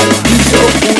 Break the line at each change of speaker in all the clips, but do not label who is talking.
You so cool.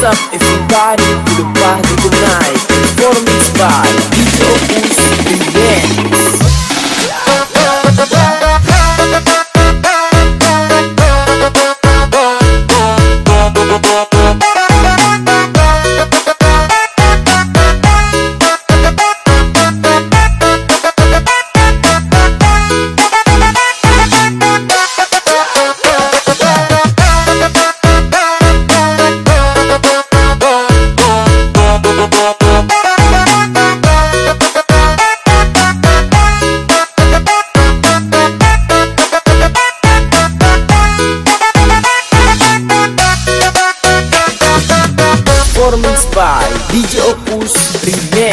What's up everybody to the party tonight.
Performed by
Vito Uzi Events
DJ Opus Remix